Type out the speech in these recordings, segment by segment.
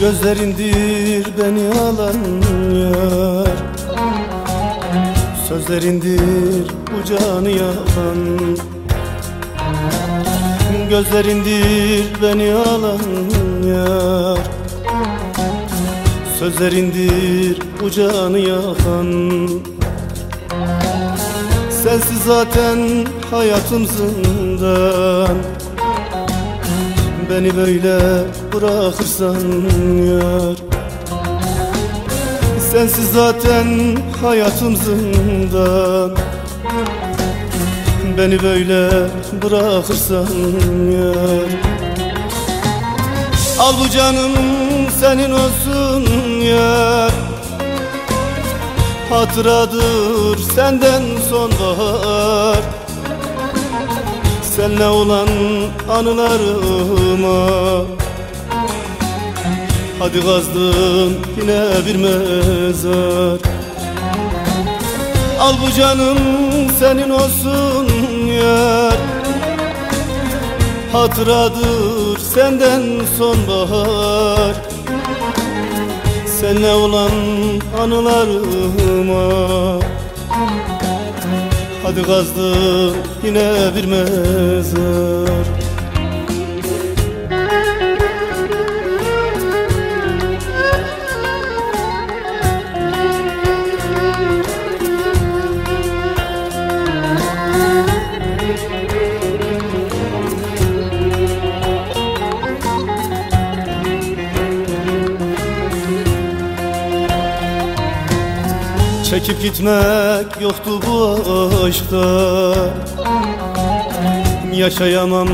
Gözlerindir beni alan yar. Sözlerindir bu canı yakan Gözlerindir beni alan yar. Sözlerindir bu canı yakan Sensiz zaten hayatım zindan Beni böyle bırakırsan yar Sensiz zaten hayatım zindan. Beni böyle bırakırsan yar Al bu canım senin olsun yar Hatıradır senden sonbahar Seninle olan anılarıma. Hadi kazdın yine bir mezar. Al bu canım senin olsun yar. Hatıradır senden sonbahar. Seninle olan anılarıma Hadi kazdım yine bir mezar Çekip gitmek yoktu bu aşkta. Yaşayamam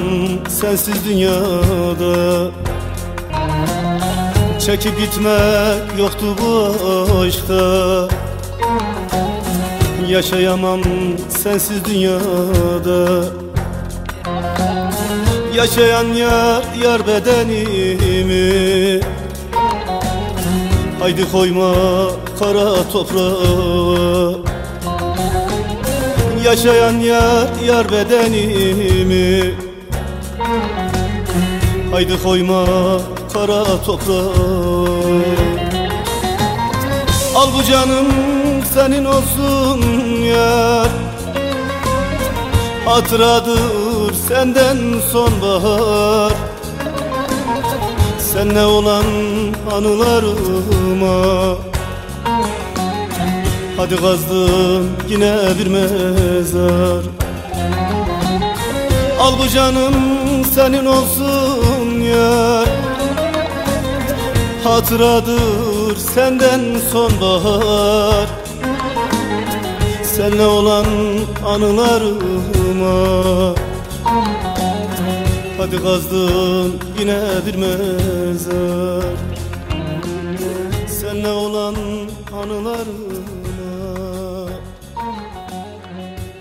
sensiz dünyada. Çekip gitmek yoktu bu aşkta. Yaşayamam sensiz dünyada. Yaşayan yar yar bedenimi Haydi koyma kara toprağa Yaşayan yar yar bedenimi Haydi koyma kara toprağa Al bu canım senin olsun yar. Hatıradır senden sonbahar Seninle olan anılarıma. Hadi kazdım yine bir mezar. Al bu canım senin olsun yar Hatıradır senden sonbahar. Seninle olan anılarıma Hadi kazdım yine bir mezar. Seninle olan anılarına.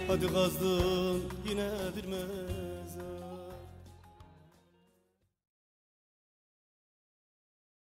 Hadi kazdım yine bir mezar